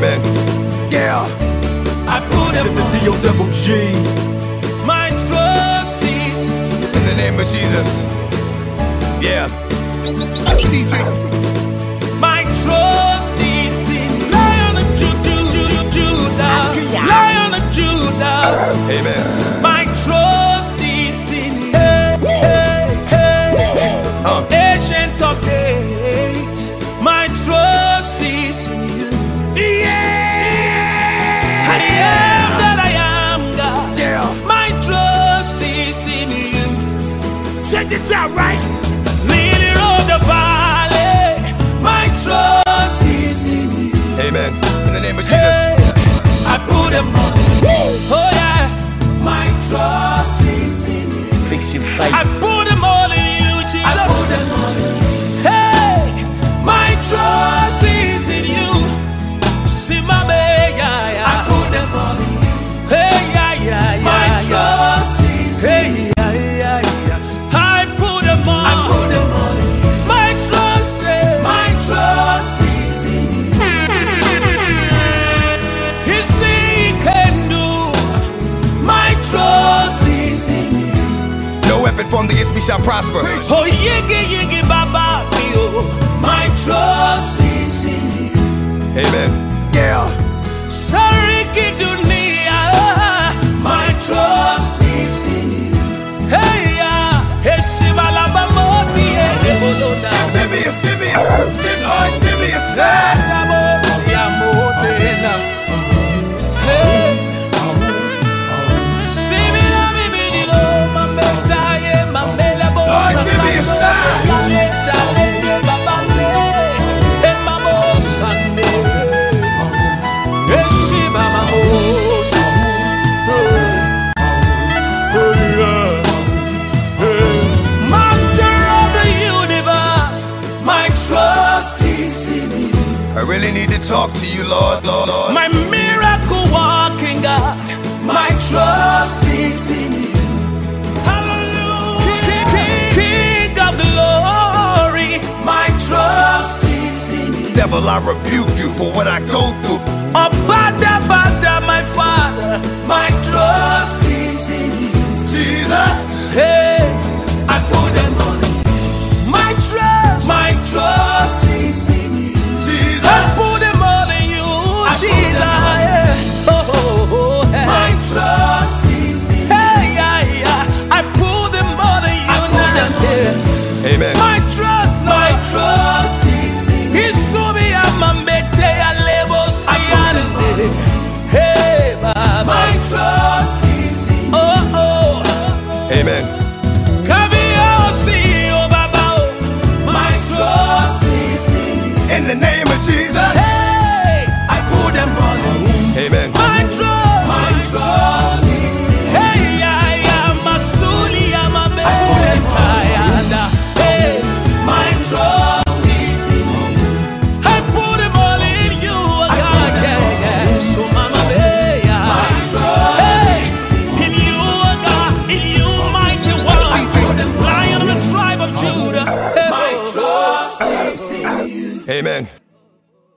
baby. Yeah. I put up the D O double G. My trust is in the name of Jesus. Yeah. DJ. them On the east, we shall prosper. Oh, baba, I really need to talk to you, Lord, Lord, Lord. My miracle walking God, my trust is in you. King of glory, my trust is in you. Devil, I rebuke you for what I go through.